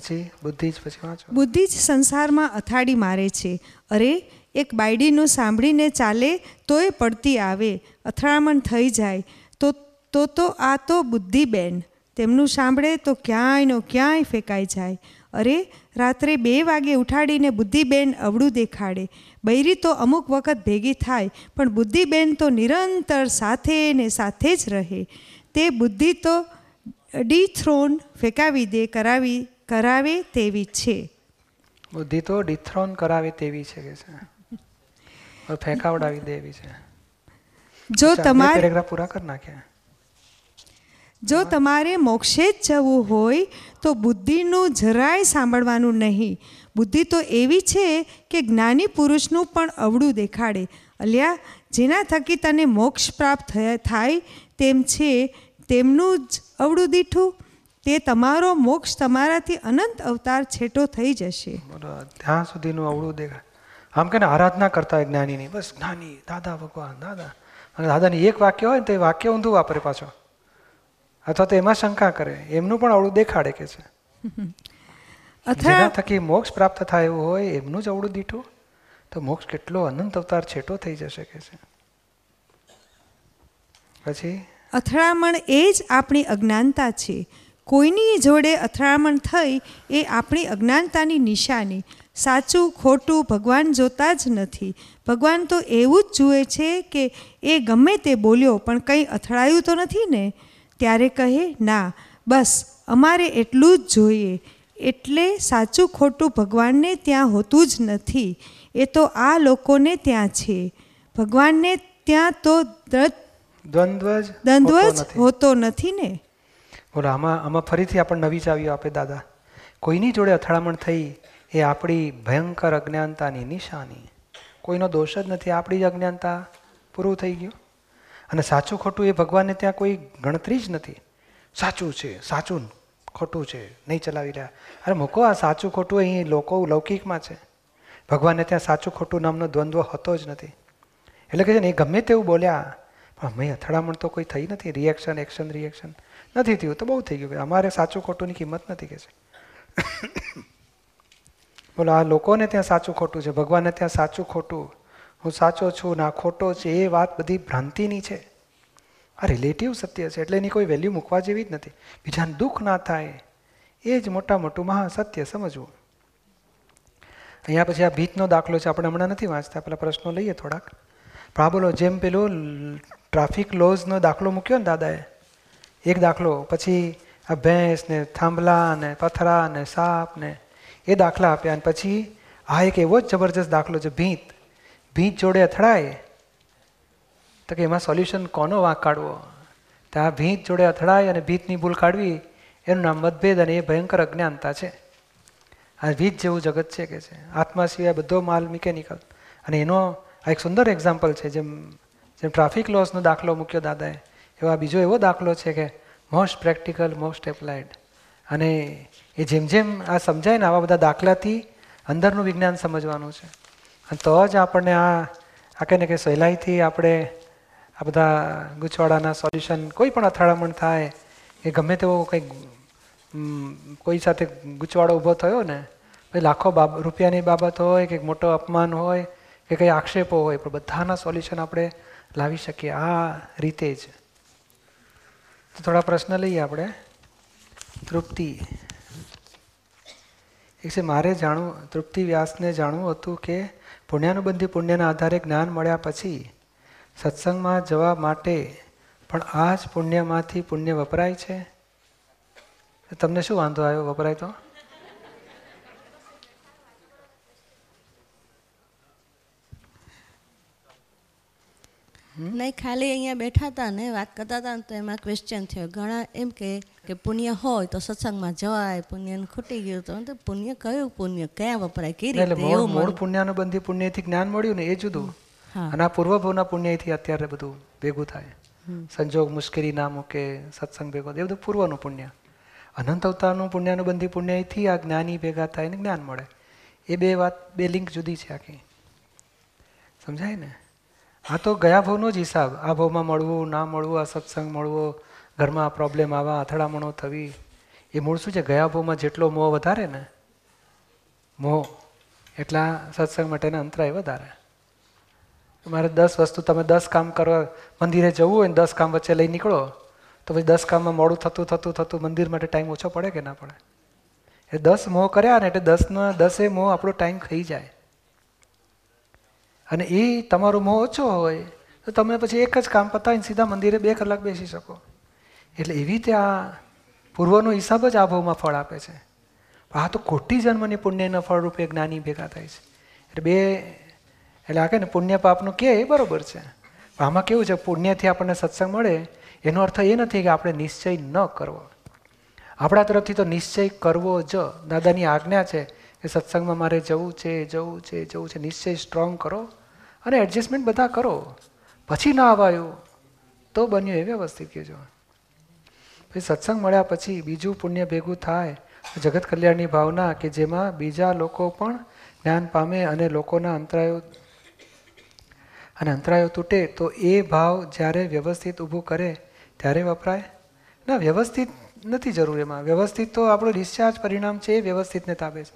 પછી બુદ્ધિ જ પછી વાંચો. બુદ્ધિ જ સંસારમાં અથાડી મારે છે. અરે, એક બાયડીનું સાંભળીને ચાલે તોય પડતી આવે, અથડામણ થઈ જાય. તો તો તો આ તો બુદ્ધિબેન તેમનું સાંભળે તો ક્યાંયનો ક્યાંય ફેંકાઈ જાય. અરે, રાત્રે બે વાગે ઉઠાડીને બુદ્ધિબેન અવળું દેખાડે. બૈરી તો અમુક વખત ભેગી થાય, પણ બુદ્ધિબેન તો નિરંતર સાથે ને સાથે જ રહે. તે બુદ્ધિ તો ડીથ્રોન ફેંકાવી દે, કરાવી કરાવે તેવી છે. બુદ્ધિ તો ડિથ્રોન કરાવે તેવી છે કે છે. ફેંકાવડાવી દેવી છે. જો તમારે પેરેગ્રાફ પૂરા કરી નાખ્યા જો તમારે મોક્ષે જ જવું હોય તો બુદ્ધિનું જરાય સાંભળવાનું નહીં. બુદ્ધિ તો એવી છે કે જ્ઞાની પુરુષનું પણ અવળું દેખાડે. અલ્યા જેના થકી તને મોક્ષ પ્રાપ્ત થયા- થાય તેમ છે તેમનું જ અવળું દીઠું. તે તમારો મોક્ષ તમારાથી અનંત અવતાર છેટો થઈ જશે. ત્યાં સુધીનું અવળું દેખાય. આમ કે આરાધના કરતા હોય જ્ઞાનીની બસ જ્ઞાની દાદા ભગવાન દાદા. અને દાદાની એક વાક્ય હોય ને તો એ વાક્ય ઊંધું વાપરે પાછો. અથવા તો એમાં શંકા કરે. એમનું પણ અવળું દેખાડે કે છે. જેના થકી મોક્ષ પ્રાપ્ત થાય એવું હોય એમનું જ અવળું દીઠું. તો મોક્ષ કેટલો અનંત અવતાર છેટો થઈ જશે કે છે. પછી? અથડામણ એ જ આપણી અજ્ઞાનતા છે. કોઈની જોડે અથડામણ થઈ એ આપણી અજ્ઞાનતાની નિશાની. સાચું ખોટું ભગવાન જોતા જ નથી. ભગવાન તો એવું જ જુએ છે કે એ ગમે તે બોલ્યો પણ કંઈ અથડાયું તો નથી ને? ત્યારે કહે ના બસ અમારે એટલું જ જોઈએ. એટલે સાચું ખોટું ભગવાનને ત્યાં હોતું જ નથી. એ તો આ લોકોને ત્યાં છે. ભગવાનને ત્યાં તો દ્વંદ્વ જ. હોતો નથી ને? બોલો, આમાં આમાં ફરીથી આપણને નવી ચાવીઓ આપે દાદા. કોઈની જોડે અથડામણ થઈ એ આપણી ભયંકર અજ્ઞાનતાની નિશાની. કોઈનો દોષ જ નથી, આપણી જ અજ્ઞાનતા પૂરું થઈ ગયું. અને સાચું ખોટું એ ભગવાનને ત્યાં કોઈ ગણતરી જ નથી. સાચું છે, સાચું ખોટું છે, નહીં ચલાવી રહ્યા. અરે મૂકો આ સાચું ખોટું અહીં લોકો લૌકિકમાં છે. ભગવાનને ત્યાં સાચું ખોટું નામનો દ્વંદ્વ હતો જ નથી. એટલે કે છે ને, એ ગમે તેવું બોલ્યા, પણ અમે અથડામણ તો કોઈ થઈ નથી. રિએક્શન એક્શન રિએક્શન નથી થયું, તો બહુ થઈ ગયું. અમારે સાચું ખોટુંની કિંમત નથી કે છે. બોલો, આ લોકોને ત્યાં સાચું ખોટું છે. ભગવાનને ત્યાં સાચું ખોટું. હું સાચો છું, ના ખોટો છે, એ વાત બધી ભ્રાંતિની છે. આ રિલેટિવ સત્ય છે, એટલે એની કોઈ વેલ્યુ મૂકવા જેવી જ નથી. બીજાને દુઃખ ના થાય, એ જ મોટા મોટું મહાસત્ય, સમજવું. અહીંયા પછી આ ભીતનો દાખલો છે, આપણે હમણાં નથી વાંચતા, પેલા પ્રશ્નો લઈએ થોડાક. પણ આ બોલો, જેમ પેલો ટ્રાફિક લોઝનો દાખલો મૂક્યો ને દાદાએ એક દાખલો, પછી આ ભેંસ ને થાંભલા ને પથરા ને સાપ ને એ દાખલા આપ્યા અને પછી આ એક એવો જ જબરજસ્ત દાખલો છે, ભીંત. ભીંત જોડે અથડાય. તો કે એમાં સોલ્યુશન કોનો વાંક કાઢવો? તો આ ભીંત જોડે અથડાય અને ભીતની ભૂલ કાઢવી, એનું નામ મતભેદ અને એ ભયંકર અજ્ઞાનતા છે. આ ભીંત જેવું જગત છે કે છે. આત્મા સિવાય બધો માલ મિકેનિકલ. અને એનો આ એક સુંદર એક્ઝામ્પલ છે, જેમ જેમ ટ્રાફિક લોસનો દાખલો મૂક્યો દાદાએ. એવા બીજો એવો દાખલો છે કે મોસ્ટ પ્રેક્ટિકલ મોસ્ટ એપ્લાઇડ અને એ જેમ જેમ આ સમજાય ને આવા બધા દાખલાથી અંદરનું વિજ્ઞાન સમજવાનું છે. અને તો જ આપણને આ આ કહે ને કે સહેલાઈથી આપણે આ બધા ગૂંચવાડાના સોલ્યુશન કોઈ પણ અથડામણ થાય, એ ગમે તેવો કંઈક કોઈ સાથે ગૂંચવાડો ઊભો થયો ને, પછી લાખો બાબ, રૂપિયાની બાબત હોય કે મોટો અપમાન હોય કે કંઈ આક્ષેપો હોય, પણ બધાના સોલ્યુશન આપણે લાવી શકીએ. આ રીતે જ. તો થોડા પ્રશ્ન લઈએ આપણે. તૃપ્તિ. એક છે, મારે જાણવું, તૃપ્તિ વ્યાસને જાણવું હતું કે પુણ્યાનુબંધી પુણ્યના આધારે જ્ઞાન મળ્યા પછી સત્સંગમાં જવા માટે પણ આ જ પુણ્યમાંથી પુણ્ય વપરાય છે? તમને શું વાંધો આવ્યો? વપરાય તો? નહીં ખાલી અહીંયા બેઠા હતા ને વાત કરતા હતા ને તો એમાં ક્વેશ્ચન થયો. ઘણા એમ કે કે પુણ્ય હોય તો સત્સંગમાં જવાય પુણ્ય ખૂટી ગયું તો. પુણ્ય કયું પુણ્ય? ક્યાં વપરાય? કઈ રીતે? એવું મૂળ? પુણ્યાનુબંધી પુણ્યથી જ્ઞાન મળ્યું ને એ જુદું. અને આ પૂર્વભવના પુણ્યથી અત્યારે બધું ભેગું થાય. સંજોગ મુશ્કેલી ના મૂકે સત્સંગ ભેગો એ બધું પૂર્વનું પુણ્ય. અનંત અવતારનું પુણ્યાનુબંધી પુણ્યથી આ જ્ઞાની ભેગા થાય ને જ્ઞાન મળે. એ બે વાત બે લિંક જુદી છે આખી. સમજાય ને? આ તો ગયા ભાવનો જ હિસાબ. આ ભાવમાં મળવું, ના મળવું, આ સત્સંગ મળવો, ઘરમાં આ પ્રોબ્લેમ આવા, અથડામણો થવી, એ મૂળ શું છે? ગયા ભાવમાં જેટલો મોહ વધારે ને, મોહ એટલા સત્સંગ માટેના અંતરાય વધારે. તમારે દસ વસ્તુ, તમે દસ કામ કરવા, મંદિરે જવું હોય ને દસ કામ વચ્ચે લઈ નીકળો, તો પછી દસ કામમાં મોડું થતું થતું થતું, મંદિર માટે ટાઈમ ઓછો પડે કે ના પડે? એ દસ મોહ કર્યા ને એટલે દસના, દસે મોહ આપણો ટાઈમ ખાઈ જાય. અને એ તમારો મોહ ઓછો હોય, તો તમે પછી એક જ કામ પતાવીને સીધા મંદિરે બે કલાક બેસી શકો. એટલે એવી રીતે આ પૂર્વનો હિસાબ જ આ ભાવમાં ફળ આપે છે. આ તો કોટી જન્મની પુણ્યના ફળરૂપે જ્ઞાની ભેગા થાય છે. એટલે બે, એટલે આ કે ને, પુણ્ય પાપનું કે એ બરાબર છે. આમાં કેવું છે, પુણ્યથી આપણને સત્સંગ મળે, એનો અર્થ એ નથી કે આપણે નિશ્ચય ન કરવો. આપણા તરફથી તો નિશ્ચય કરવો જ. દાદાની આજ્ઞા છે કે સત્સંગમાં મારે જવું છે જવું છે જવું છે, નિશ્ચય સ્ટ્રોંગ કરો. અને એડજસ્ટમેન્ટ બધા કરો. પછી ના અવાયું, તો બન્યું એ વ્યવસ્થિત કહેજો. પછી સત્સંગ મળ્યા પછી બીજું પુણ્ય ભેગું થાય જગત કલ્યાણની ભાવના કે જેમાં બીજા લોકો પણ જ્ઞાન પામે અને લોકોના અંતરાયો અને અંતરાયો તૂટે, તો એ ભાવ જ્યારે વ્યવસ્થિત ઊભું કરે, ત્યારે વપરાય? ના, વ્યવસ્થિત નથી જરૂર એમાં. વ્યવસ્થિત તો આપણું ડિસ્ચાર્જ પરિણામ છે, એ વ્યવસ્થિતને તાબે છે.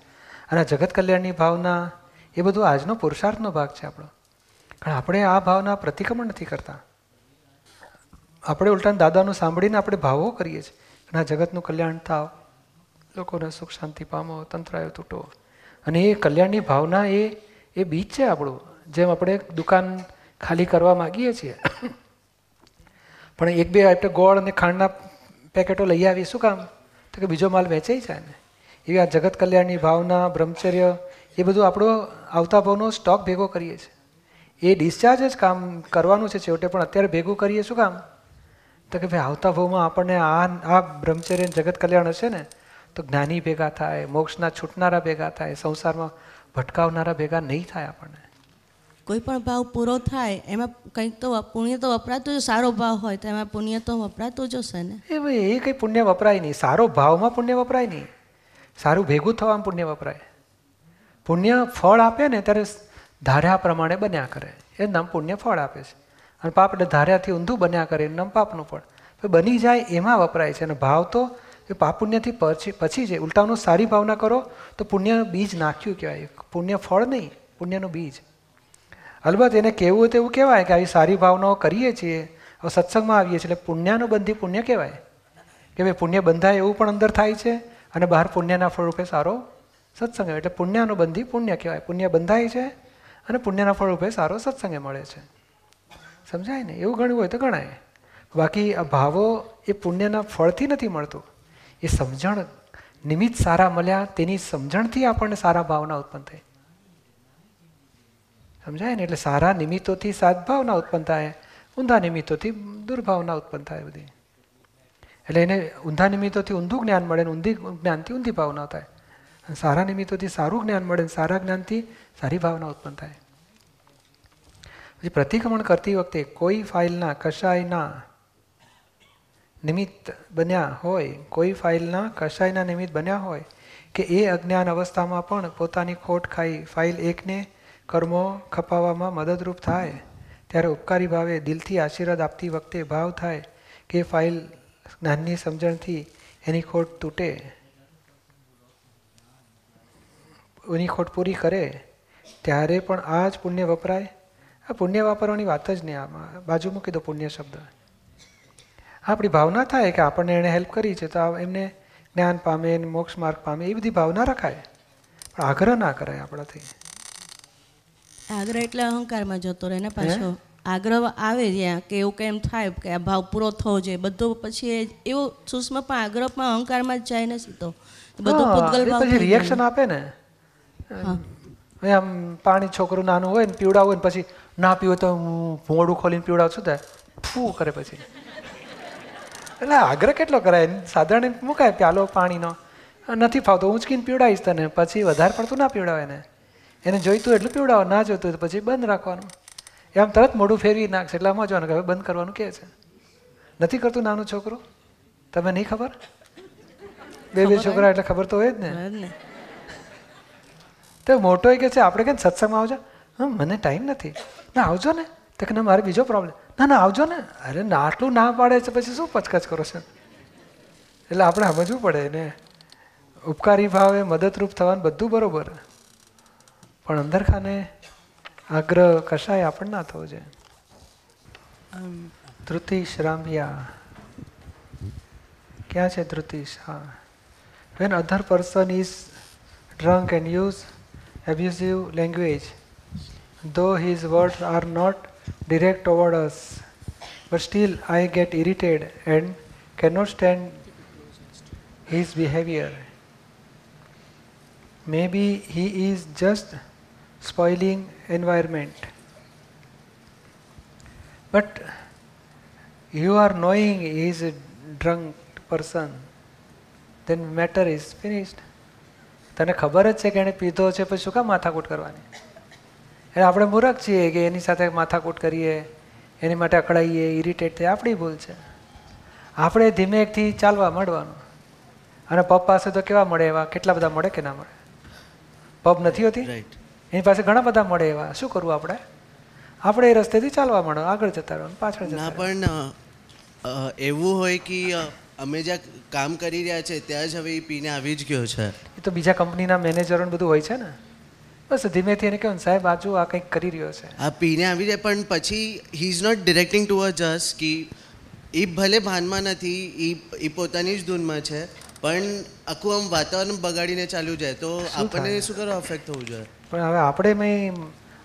અને જગત કલ્યાણની ભાવના, એ બધું આજનો પુરુષાર્થનો ભાગ છે આપણો. કારણ આપણે આ ભાવના પ્રતિક્રમણ નથી કરતા. આપણે ઉલટાને દાદાનું સાંભળીને આપણે ભાવો કરીએ છીએ. અને આ જગતનું કલ્યાણ થાવ. લોકોને સુખ શાંતિ પામો, તંત્રાયો તૂટો. અને એ કલ્યાણની ભાવના એ એ બીજ છે આપણું, જેમ આપણે દુકાન ખાલી કરવા માગીએ છીએ. પણ એક બે આપણે ગોળ અને ખાંડના પેકેટો લઈ આવીએ, શું કામ? તો કે બીજો માલ વેચાઈ જાય ને. એવી આ જગત કલ્યાણની ભાવના, બ્રહ્મચર્ય, એ બધું આપણો આવતા ભાવનો સ્ટોક ભેગો કરીએ છીએ. એ ડિસ્ચાર્જ જ કામ કરવાનું છે છેવટે પણ અત્યારે ભેગું કરીએ શું કામ? તો કે ભાઈ આવતા ભાવમાં આપણને આ આ બ્રહ્મચર્ય જગત કલ્યાણ હશે ને તો જ્ઞાની ભેગા થાય મોક્ષના છૂટનારા ભેગા થાય સંસારમાં ભટકાવનારા ભેગા નહીં થાય આપણને. કોઈ પણ ભાવ પૂરો થાય એમાં કંઈક તો પુણ્ય તો વપરાતું જ સારો ભાવ હોય તો એમાં પુણ્ય તો વપરાતું જ હશે ને? એ ભાઈ એ કંઈ પુણ્ય વપરાય નહીં. સારો ભાવમાં પુણ્ય વપરાય નહીં. સારું ભેગું થવામાં પુણ્ય વપરાય. પુણ્ય ફળ આપે ને ત્યારે ધાર્યા પ્રમાણે બન્યા કરે. એ નામ પુણ્ય ફળ આપે છે. અને પાપ એટલે ધાર્યાથી ઊંધું બન્યા કરે એનું નામ પાપનું ફળ. બની જાય એમાં વપરાય છે. અને ભાવ તો એ પાપ પુણ્યથી પછી પછી છે ઉલટાનું સારી ભાવના કરો તો પુણ્ય બીજ નાખ્યું કહેવાય. પુણ્ય ફળ નહીં, પુણ્યનું બીજ. અલબત્ત એને કહેવું તેવું કહેવાય કે આવી સારી ભાવનાઓ કરીએ છીએ, હવે સત્સંગમાં આવીએ છીએ એટલે પુણ્યનું બંધી પુણ્ય કહેવાય. કે ભાઈ પુણ્ય બંધાય એવું પણ અંદર થાય છે અને બહાર પુણ્યના ફળ રૂપે સારો સત્સંગ એટલે પુણ્યનું બંધી પુણ્ય કહેવાય. પુણ્ય બંધાય છે અને પુણ્યના ફળ રૂપે સારો સત્સંગે મળે છે. સમજાય ને? એવું ગણવું હોય તો ગણાય. બાકી આ ભાવો એ પુણ્યના ફળથી નથી મળતું. એ સમજણ નિમિત્ત સારા મળ્યા તેની સમજણથી આપણને સારા ભાવના ઉત્પન્ન થાય. સમજાય ને? એટલે સારા નિમિત્તોથી સદભાવના ઉત્પન્ન થાય, ઊંધા નિમિત્તોથી દુર્ભાવના ઉત્પન્ન થાય બધી. એટલે એને ઊંધા નિમિત્તોથી ઊંધું જ્ઞાન મળે ને ઊંધી જ્ઞાનથી ઊંધી ભાવના થાય. સારા નિમિત્તોથી સારું જ્ઞાન મળે સારા જ્ઞાનથી સારી ભાવના ઉત્પન્ન થાય. પછી પ્રતિક્રમણ કરતી વખતે કોઈ ફાઇલના કશાયના નિમિત્ત બન્યા હોય, કોઈ ફાઇલના કશાયના નિમિત્ત બન્યા હોય કે એ અજ્ઞાન અવસ્થામાં પણ પોતાની ખોટ ખાઈ ફાઇલ એકને કર્મો ખપાવવામાં મદદરૂપ થાય, ત્યારે ઉપકારી ભાવે દિલથી આશીર્વાદ આપતી વખતે ભાવ થાય કે ફાઇલ જ્ઞાનની સમજણથી એની ખોટ તૂટે. એની ખોટ પૂરી કરે ત્યારે પણ આ જ પુણ્ય વપરાય? આ પુણ્ય વાપરવાની વાત જ નહીં આમાં બાજુ મૂકી દો પુણ્ય શબ્દ. આપણી ભાવના થાય કે આપણને એણે હેલ્પ કરી છે તો એમને જ્ઞાન પામે મોક્ષ માર્ગ પામે એ બધી ભાવના રખાય. પણ આગ્રહ ના કરાય આપણાથી. આગ્રહ એટલે અહંકારમાં જતો રહે ને પાછો. આગ્રહ આવે જ્યાં કે એવું કેમ થાય કે આ ભાવ પૂરો થવો જોઈએ. બધું પછી એવો સૂક્ષ્મ પણ આગ્રહ પણ અહંકારમાં જ જાય ને સીધો. બધું રિએક્શન આપે ને. આમ પાણી છોકરું નાનું હોય ને પીવડાવું હોય ને પછી ના પીવું તો હું ભોંડું ખોલીને પીવડાવું છું ત્યાં ફૂ કરે પછી. એટલે આગ્રહ કેટલો કરાય? સાધારણ મુકાય પ્યાલો પાણીનો. નથી ફાવતો. ઊંચકીને પીવડાવીશ તને. પછી વધારે પડતું ના પીવડાવે ને એને જોઈતું એટલું પીવડાવો ના જોઈતું તો પછી બંધ રાખવાનું. એમ તરત મોઢું ફેરવી નાખશે. એટલે આમાં જોવાનું કે હવે બંધ કરવાનું કહે છે? નથી કરતું નાનું છોકરું? તમે નહીં ખબર? બે બે છોકરા એટલે ખબર તો હોય જ ને. તો મોટો એ કે છે આપણે કેમ સત્સંગમાં આવજો? હા મને ટાઈમ નથી. ના આવજો ને. તો કે મારે બીજો પ્રોબ્લેમ ના ના આવજો ને. અરે ના આટલું ના પાડે છે પછી શું પચકચ કરો છો? એટલે આપણે સમજવું પડે ને ઉપકારી ભાવે મદદરૂપ થવાનું બધું બરોબર. પણ અંદરખાને આગ્રહ કશાય આપણને ના થવો જોઈએ. ધૃતિશ રામ્યા ક્યાં છે ધૃતિશ હા. When other person is drunk and use abusive language? Though his words are not direct toward us but still i get irritated and cannot stand his behavior. Maybe he is just spoiling environment. But you are knowing he is a drunk person. Then matter is finished તને ખબર જ છે કે એણે પીધો છે પછી શું કામ માથાકૂટ કરવાની? એટલે આપણે મૂર્ખ છીએ કે એની સાથે માથાકૂટ કરીએ એની માટે અકળાઈએ ઇરિટેટ થઈએ આપણી ભૂલ છે. આપણે ધીમેકથી ચાલવા મળવાનું અને પબ પાસે તો કેવા મળે એવા? કેટલા બધા મળે કે ના મળે? પબ નથી હોતી? એની પાસે ઘણા બધા મળે એવા. શું કરવું આપણે? આપણે એ રસ્તેથી ચાલવા મળો આગળ જતા રહો પાછળ જતા પણ એવું હોય કે અમે જ્યાં કામ કરી રહ્યા છે ત્યાં જ હવે એ પીને આવી જ ગયો છે. એ તો બીજા કંપનીના મેનેજરો બધું હોય છે ને? બસ ધીમેથી એને કહેવાય સાહેબ આજુ આ કંઈક કરી રહ્યો છે. આ પીને આવી જાય પણ પછી he is not directing to a just કે એ ભલે ભાનમાં નથી એ એ પોતાની જ ધૂનમાં છે પણ આખું આમ વાતાવરણ બગાડીને ચાલ્યું જાય તો આપણને શું કરો અફેક્ટ થવું જોઈએ? પણ હવે આપણે મેં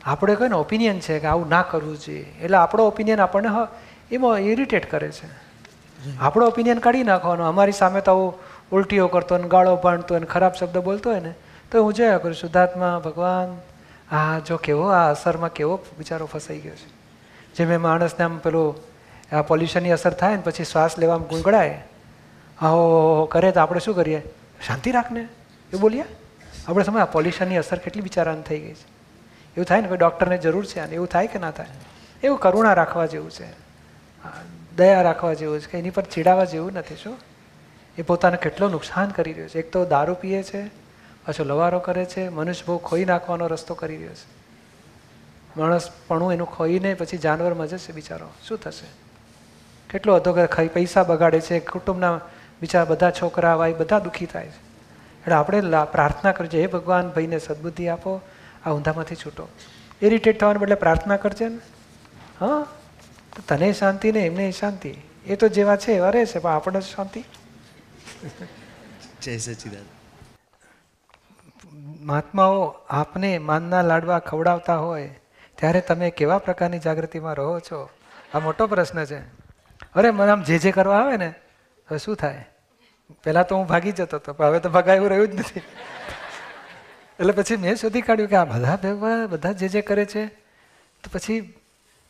આપણે કહીએ ને ઓપિનિયન છે કે આવું ના કરવું જોઈએ. એટલે આપણો ઓપિનિયન આપણને હ- એમાં ઇરિટેટ કરે છે. આપણો ઓપિનિયન કાઢી નાખવાનો. અમારી સામે તો આવું ઉલટીઓ કરતો ને ગાળો હોય ને ખરાબ શબ્દ બોલતો હોય ને, તો હું જોયા કરું શુદ્ધાત્મા ભગવાન, આ જો કેવો, આ અસરમાં કેવો બિચારો ફસાઈ ગયો છે. જે મેં માણસને આમ પેલું, આ પોલ્યુશનની અસર થાય ને પછી શ્વાસ લેવામાં ગુંગળાય આવો કરે તો આપણે શું કરીએ? શાંતિ રાખને. એવું બોલીએ? આપણે સમજ આ પોલ્યુશનની અસર કેટલી બિચારાને થઈ ગઈ છે. એવું થાય ને કોઈ ડૉક્ટરને જરૂર છે અને એવું થાય કે ના થાય? એવું કરુણા રાખવા જેવું છે. દયા રાખવા જેવું છે, કે એની પર ચીડાવા જેવું નથી, શું? એ પોતાને કેટલો નુકસાન કરી રહ્યો છે. એક તો દારૂ પીએ છે, પાછો લવારો કરે છે, મનુષ્ય બહુ ખોઈ નાખવાનો રસ્તો કરી રહ્યો છે. માણસ પણ એનું ખોઈને પછી જાનવરમાં જશે બિચારો. શું થશે? કેટલો અધોગર ખાઈ, પૈસા બગાડે છે, કુટુંબના બિચારા બધા છોકરા વાય બધા દુઃખી થાય છે. એટલે આપણે પ્રાર્થના કરજે, હે ભગવાન, ભાઈને સદબુદ્ધિ આપો, આ ઊંધામાંથી છૂટો. ઇરિટેટ થવાને બદલે પ્રાર્થના કરજે ને. હા? તને શાંતિ ને એમને શાંતિ. એ તો જેવા છે એવા રહેશે પણ આપણે શાંતિ. જય સચિદાન મહાત્માઓ આપને માનના લાડવા ખવડાવતા હોય ત્યારે તમે કેવા પ્રકારની જાગૃતિમાં રહો છો? આ મોટો પ્રશ્ન છે. અરે મને આમ જે જે કરવા આવે ને હવે શું થાય? પહેલાં તો હું ભાગી જતો હતો પણ હવે તો ભગાય એવું રહ્યું જ નથી. એટલે પછી મેં શોધી કાઢ્યું કે આ બધા બધા જે જે કરે છે તો પછી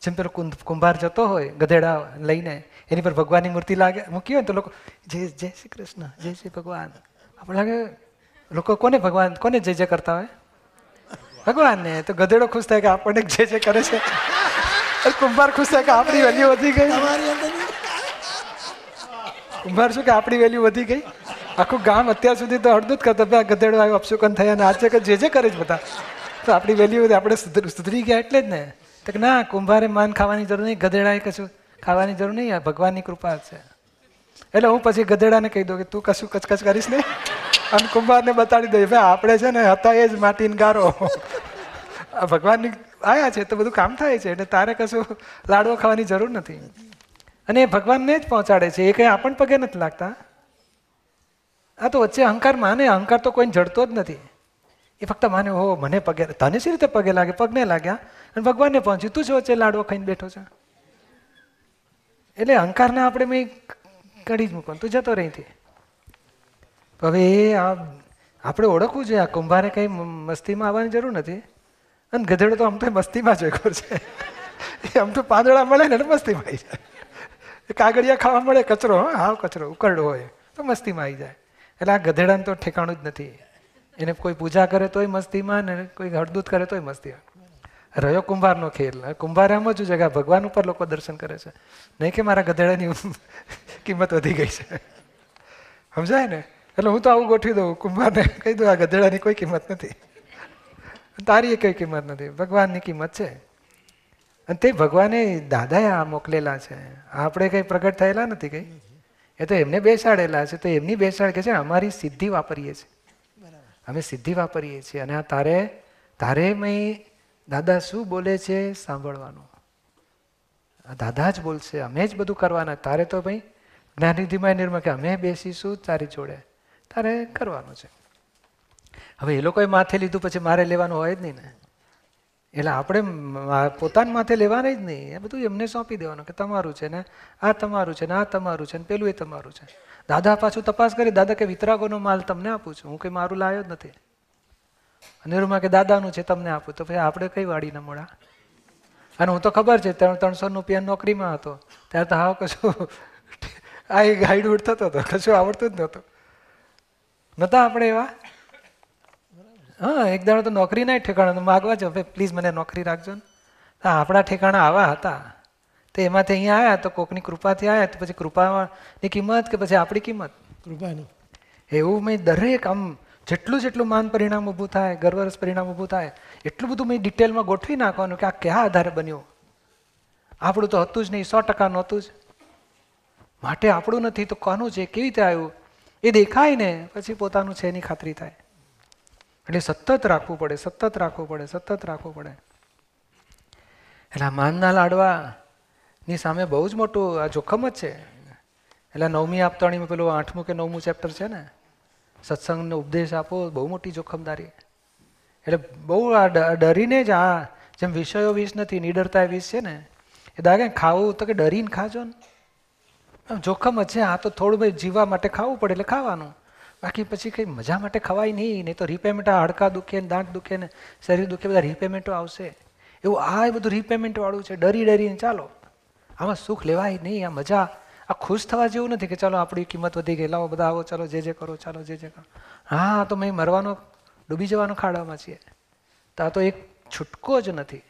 જેમ પેલો કુંભાર જતો હોય ગધેડા લઈને એની પર ભગવાનની મૂર્તિ લાગે મૂકી હોય ને તો લોકો જય જય શ્રી કૃષ્ણ જય શ્રી ભગવાન. આપણે લાગે લોકો કોને ભગવાન કોને જય જય કરતા હોય? ભગવાનને. તો ગધેડો ખુશ થાય કે આપણને જય જય કરે છે. કુંભાર ખુશ થાય કે આપણી વેલ્યુ વધી ગઈ. કુંભાર શું કે આપણી વેલ્યુ વધી ગઈ? આખું ગામ અત્યાર સુધી તો અડધું જ કરતા આ ગધેડો આવ્યો અપશુકન થયા અને આજે જે જે કરે છે બધા. તો આપણી વેલ્યુ વધી આપણે સુધરી ગયા એટલે જ ને. તો ના કુંભારે માન ખાવાની જરૂર નહીં, ગધેડાએ કશું ખાવાની જરૂર નહીં ભગવાનની કૃપા છે. એટલે હું પછી ગધેડાને કહી દઉં કે તું કશું કચકચ કરીશ ને અને કુંભારને બતાડી દઈએ ભાઈ, આપણે છે ને હતા એ જ માટીને ગારો. ભગવાનની આયા છે તો બધું કામ થાય છે, એટલે તારે કશું લાડવો ખાવાની જરૂર નથી. અને એ ભગવાનને જ પહોંચાડે છે, એ કંઈ આપણ પગે નથી લાગતા. આ તો વચ્ચે અહંકાર માને, અહંકાર તો કોઈને જડતો જ નથી. એ ફક્ત માને હો મને પગે, તને શી રીતે પગે લાગે? પગને લાગ્યા? અને ભગવાનને પહોંચ્યું, તું જ વચ્ચે લાડવો ખાઈને બેઠો છે. એટલે અહંકારને આપણે મેં કાઢી જ મૂકો તું જતો રહીથી હવે એ આ, આપણે ઓળખવું જોઈએ, આ કુંભારે કંઈ મસ્તીમાં આવવાની જરૂર નથી. અને ગધેડો તો આમ તો મસ્તીમાં જ હોય છે. એ આમ તો પાંદડા મળે ને એટલે મસ્તીમાં આવી જાય. કાગળિયા ખાવા મળે, કચરો, હા, હાવ કચરો, ઉકરડો હોય, તો મસ્તીમાં આવી જાય. એટલે આ ગધેડાને તો ઠેકાણું જ નથી. એને કોઈ પૂજા કરે તોય મસ્તીમાં ને કોઈ હળદૂત કરે તોય મસ્તીમાં રહ્યો કુંભારનો ખેલ. કુંભાર એમ જ કે ભગવાન ઉપર લોકો દર્શન કરે છે. નહીં કે મારા ગધેડાની કિંમત વધી ગઈ છે. સમજાય ને? એટલે હું તો આવું ગોઠવી દઉં. કુંભારને કહી દઉં, આ ગધેડાની કોઈ કિંમત નથી. તારી કઈ કિંમત નથી. ભગવાનની કિંમત છે. અને તે ભગવાને દાદાએ આ મોકલેલા છે. આપણે કંઈ પ્રગટ થયેલા નથી કંઈ? એ તો એમને બેસાડેલા છે. તો એમની બેસાડ કે છે, અમારી સિદ્ધિ વાપરીએ છીએ. અમે સિદ્ધિ વાપરીએ છીએ અને આ તારે તારે મેં દાદા શું બોલે છે સાંભળવાનું. દાદા જ બોલશે, અમે જ બધું કરવાના. તારે તો ભાઈ જ્ઞાનિધિમાં નિર્મળ કે અમે બેસીશું તારી જોડે. તારે કરવાનું છે. હવે એ લોકોએ માથે લીધું પછી મારે લેવાનું હોય જ નહીં ને. એટલે આપણે પોતાના માથે લેવાના જ નહીં. એ બધું એમને સોંપી દેવાનું કે તમારું છે ને, આ તમારું છે ને, આ તમારું છે ને, પેલું એ તમારું છે. દાદા પાછું તપાસ કરી, દાદા, કે વિતરાગોનો માલ તમને આપું છું? હું કંઈ મારું લાયો જ નથી. અનિરુમાં કે, દાદાનું છે, તમને આપું. તો પછી આપણે કઈ વાડીના મોડા? અને હું તો ખબર છે, ત્રણ ત્રણસો રૂપિયા નોકરીમાં હતો. ત્યારે તો હાવ કશું આ એક ગાઈડ ઉડ થતો હતો, કશું આવડતું જ નહોતું. નહોતા આપણે એવા? હા, એક દાડો તો નોકરી ના ઠેકાણા માગવા જ પ્લીઝ મને નોકરી રાખજો ને. આપણા ઠેકાણા આવા હતા. તો એમાંથી અહીંયા આવ્યા તો કોકની કૃપાથી આવ્યા તો પછી કૃપાની કિંમત કે પછી આપણી કિંમત? કૃપાની. એવું મેં દરેક આમ જેટલું જેટલું માન પરિણામ ઊભું થાય ગર્વરસ પરિણામ ઊભું થાય એટલું બધું મેં ડિટેલમાં ગોઠવી નાખવાનું કે આ કયા આધારે બન્યું? આપણું તો હતું જ નહીં સો ટકા નહોતું જ. માટે આપણું નથી તો કોનું છે કેવી રીતે આવ્યું? એ દેખાય ને પછી પોતાનું છે એની ખાતરી થાય. એટલે સતત રાખવું પડે સતત રાખવું પડે સતત રાખવું પડે. એટલે માનના માનના લાડવાની સામે બહુ જ મોટું, આ જોખમ જ છે. એટલે નવમી આપતાણીમાં પેલું આઠમું કે નવમું ચેપ્ટર છે ને, સત્સંગનો ઉપદેશ આપો, બહુ મોટી જોખમદારી. એટલે બહુ આ ડરીને જ આ જેમ વિષયો વિષ નથી, નિડરતા વિષ છે ને, એ દાગે ખાવું તો કે ડરીને ખાજો ને. જોખમ જ છે, આ તો થોડું ભાઈ જીવવા માટે ખાવું પડે એટલે ખાવાનું. બાકી પછી કંઈ મજા માટે ખવાય નહીં નહીં તો રીપેમેન્ટ આ હાડકા દુખે ને, દાંત દુખે ને, શરીર દુખે, બધા રીપેમેન્ટો આવશે. એવું આ બધું રિપેમેન્ટવાળું છે, ડરી ડરીને ચાલો. આમાં સુખ લેવાય નહીં, આ મજા, આ ખુશ થવા જેવું નથી કે ચાલો આપણી કિંમત વધી ગઈ, લાવો બધા આવો, ચાલો જે જે કરો, ચાલો જે જે કરો. હા, તો મેં મરવાનો, ડૂબી જવાનો ખાડામાં છીએ. તો આ તો એક છૂટકો જ નથી.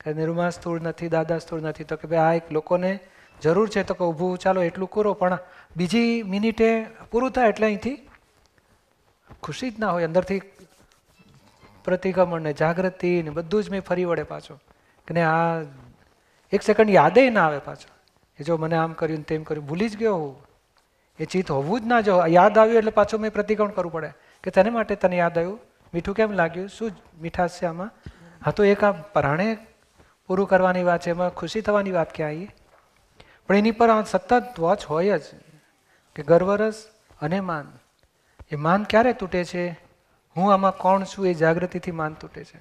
કે નિર્મા સ્થૂળ નથી, દાદા સ્થૂળ નથી, તો કે ભાઈ આ એક લોકોને જરૂર છે તો કે ઊભું, ચાલો એટલું કરો, પણ બીજી મિનિટે પૂરું થાય એટલે અહીંથી ખુશી જ ના હોય, અંદરથી પ્રતિક્રમણ ને જાગૃતિ ને બધું જ મેં ફરી વળે પાછું. કે આ એક સેકન્ડ યાદે ના આવે પાછો. એ જો મને આમ કર્યું તેમ કર્યું, ભૂલી જ ગયો હું. એ ચિત્ત હોવું જ ના જો, યાદ આવ્યું એટલે પાછું મેં પ્રતિક્રમણ કરવું પડે. કે તેને માટે તને યાદ આવ્યું? મીઠું કેમ લાગ્યું? શું મીઠાશ છે આમાં? હા તો એક આ પરાણે પૂરું કરવાની વાત છે, એમાં ખુશી થવાની વાત ક્યાં આવી પણ એની પર આ સતત વોચ હોય જ. કે ગર્વરસ અને માન. એ માન ક્યારે તૂટે છે? હું આમાં કોણ છું? એ જાગૃતિથી માન તૂટે છે.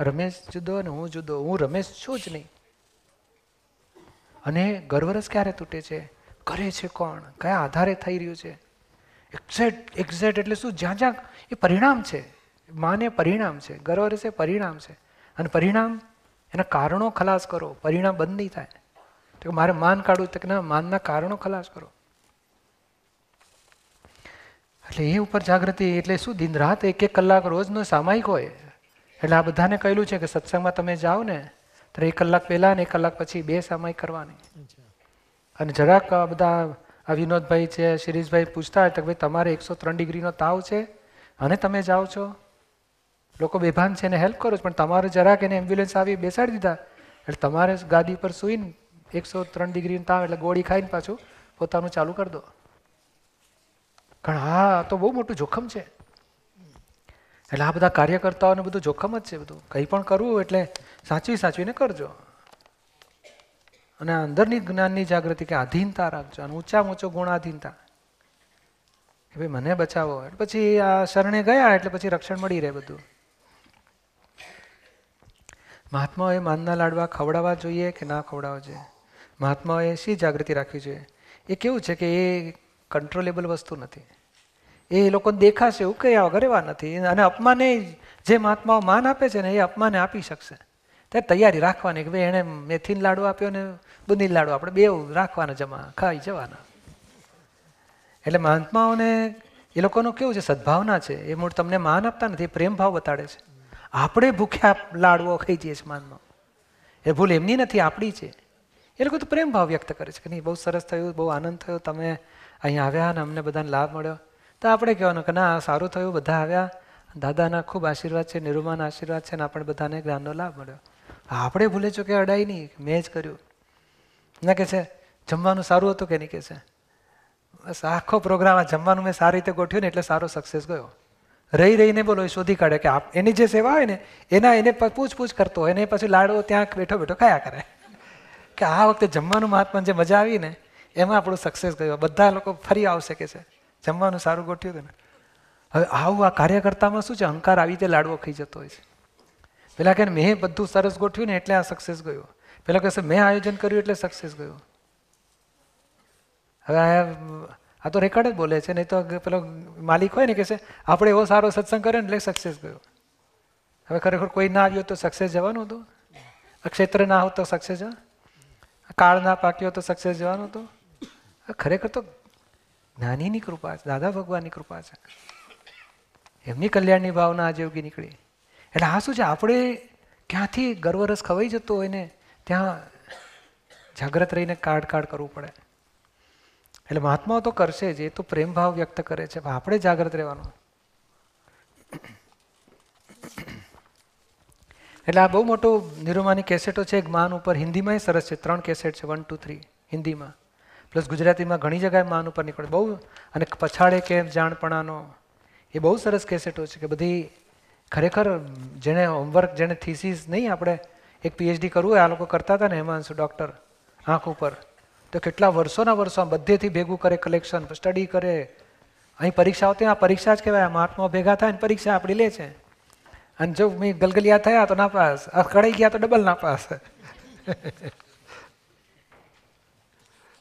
રમેશ જુદો અને હું જુદો. હું રમેશ છું જ નહીં. અને ગર્ભરસ ક્યારે તૂટે છે? કરે છે કોણ? કયા આધારે થઈ રહ્યું છે? એક્ઝેક્ટ એક્ઝેક્ટ એટલે શું? જ્યાં જ્યાં એ પરિણામ છે. માને પરિણામ છે. ગર્વરસ એ પરિણામ છે. અને પરિણામ એના કારણો ખલાસ કરો. પરિણામ બંધ નહીં થાય. તો મારે માન કાઢવું તો ના, માનના કારણો ખલાસ કરો. એટલે એ ઉપર જાગૃતિ એટલે શું? દિન રાત એક એક કલાક રોજનો સામાયિક હોય. એટલે આ બધાને કહેલું છે કે સત્સંગમાં તમે જાઓ ને તો એક કલાક પહેલા ને એક કલાક પછી બે સમય કરવાની. અને જરાક બધા આ વિનોદભાઈ છે શિરીષભાઈ પૂછતા હોય તો ભાઈ તમારે એકસો ત્રણ ડિગ્રીનો તાવ છે? અને તમે જાઓ છો? લોકો બેભાન છે એને હેલ્પ કરો છો પણ તમારે જરાક એને એમ્બ્યુલન્સ આવી બેસાડી દીધા. એટલે તમારે ગાદી પર સૂઈને એકસો ત્રણ ડિગ્રીનો તાવ એટલે ગોળી ખાઈને પાછું પોતાનું ચાલુ કરી દો. કારણ હા તો બહુ મોટું જોખમ છે. એટલે આ બધા કાર્યકર્તાઓને બધું જોખમ જ છે બધું. કંઈ પણ કરવું એટલે સાચવી સાચવીને કરજો. અને અંદરની જ્ઞાનની જાગૃતિ કે આધીનતા રાખજો અને ઊંચામાં ઊંચો ગુણ આધીનતા કે ભાઈ મને બચાવો. એટલે પછી આ શરણે ગયા એટલે પછી રક્ષણ મળી રહે બધું. મહાત્માઓએ માનના લાડવા ખવડાવવા જોઈએ કે ના ખવડાવવા જોઈએ? મહાત્માઓએ શી જાગૃતિ રાખવી જોઈએ? એ કેવું છે કે એ કંટ્રોલેબલ વસ્તુ નથી. એ લોકોને દેખાશે, એવું કયા વગર એવા નથી. અને અપમાને જે મહાત્માઓ માન આપે છે ને એ અપમાને આપી શકશે. ત્યારે તૈયારી રાખવાની કે ભાઈ એણે મેથીન લાડુ આપ્યો ને બુંદી લાડુ, આપણે બે રાખવાના જમા, ખાઈ જવાના. એટલે મહાત્માઓને એ લોકોનું કેવું છે, સદભાવના છે. એ મૂળ તમને માન આપતા નથી પ્રેમ ભાવ બતાડે છે. આપણે ભૂખ્યા લાડવો ખાઈ જઈએ છીએ માનમાં. એ ભૂલ એમની નથી, આપણી છે. એ લોકો તો પ્રેમ ભાવ વ્યક્ત કરે છે કે નહીં, બહુ સરસ થયું, બહુ આનંદ થયો, તમે અહીંયા આવ્યા અને અમને બધાને લાભ મળ્યો. તો આપણે કહેવાનું કે ના, સારું થયું, બધા આવ્યા. દાદાના ખૂબ આશીર્વાદ છે, નિરૂમાના આશીર્વાદ છે ને આપણે બધાને જ્ઞાનનો લાભ મળ્યો. આપણે ભૂલે છો કે અડાઈ નહીં, મેં જ કર્યું. ના કે છે, જમવાનું સારું હતું કે નહીં કે છે? બસ આખો પ્રોગ્રામ આ જમવાનું મેં સારી રીતે ગોઠવ્યું ને એટલે સારો સક્સેસ ગયો. રહી રહીને બોલો, એ શોધી કાઢે કે આપ એની જે સેવા હોય ને, એના એને પૂછપૂછ કરતો હોય ને પછી લાડવો ત્યાં બેઠો બેઠો ખાયા કરે. કે આ વખતે જમવાનું મહાત્મા જે મજા આવી ને, એમાં આપણું સક્સેસ ગયો. બધા લોકો ફરી આવશે કે છે? જમવાનું સારું ગોઠવ્યું હતું ને? હવે આવું આ કાર્યકર્તામાં શું છે? અહંકાર આવી રીતે લાડવો ખાઈ જતો હોય છે. પેલા કે મેં બધું સરસ ગોઠવ્યું ને એટલે આ સક્સેસ ગયો. પેલા કહેશે મેં આયોજન કર્યું એટલે સક્સેસ ગયો. હવે આ તો રેકોર્ડ જ બોલે છે, નહીં તો પેલો માલિક હોય ને કહેશે આપણે એવો સારો સત્સંગ કર્યો ને એટલે સક્સેસ ગયો. હવે ખરેખર કોઈ ના આવ્યો તો સક્સેસ જવાનું હતું? ક્ષેત્ર ના હોત તો સક્સેસ જવા? કાળ ના પાક્યો તો સક્સેસ જવાનું હતું? ખરેખર તો જ્ઞાનીની કૃપા છે, દાદા ભગવાનની કૃપા છે. એમની કલ્યાણની ભાવના આજે યોગી નીકળી. એટલે આ શું છે? આપણે ક્યાંથી ગર્વરસ ખવાઈ જતો હોય ને, ત્યાં જાગ્રત રહીને કાઢ કાઢ કરવું પડે. એટલે મહાત્માઓ તો કરશે જ, એ તો પ્રેમભાવ વ્યક્ત કરે છે. આપણે જાગ્રત રહેવાનું. એટલે આ બહુ મોટો નિરૂમાની કેસેટો છે. જ્ઞાન ઉપર હિન્દીમાંય સરસ છે. ત્રણ કેસેટ છે. વન ટુ થ્રી હિન્દીમાં. પ્લસ ગુજરાતીમાં ઘણી જગ્યાએ માન ઉપર નીકળે. બહુ, અને પછાડે કેમ જાણપણાનો, એ બહુ સરસ કેસેટો છે કે બધી ખરેખર જેણે હોમવર્ક જેણે થીસીસ નહીં આપણે એક પીએચડી કરવું હોય, આ લોકો કરતા હતા ને હેમાંશુ ડૉક્ટર આંખ ઉપર. તો કેટલા વર્ષોના વર્ષો બધેથી ભેગું કરે કલેક્શન સ્ટડી કરે. અહીં પરીક્ષા આવતી આ પરીક્ષા જ કહેવાય મહાત્મા ભેગા થાય ને પરીક્ષા આપણી લે છે. અને જો મેં ગલગલિયા થયા તો ના પાસ અકળાઈ ગયા તો ડબલ ના પાસ.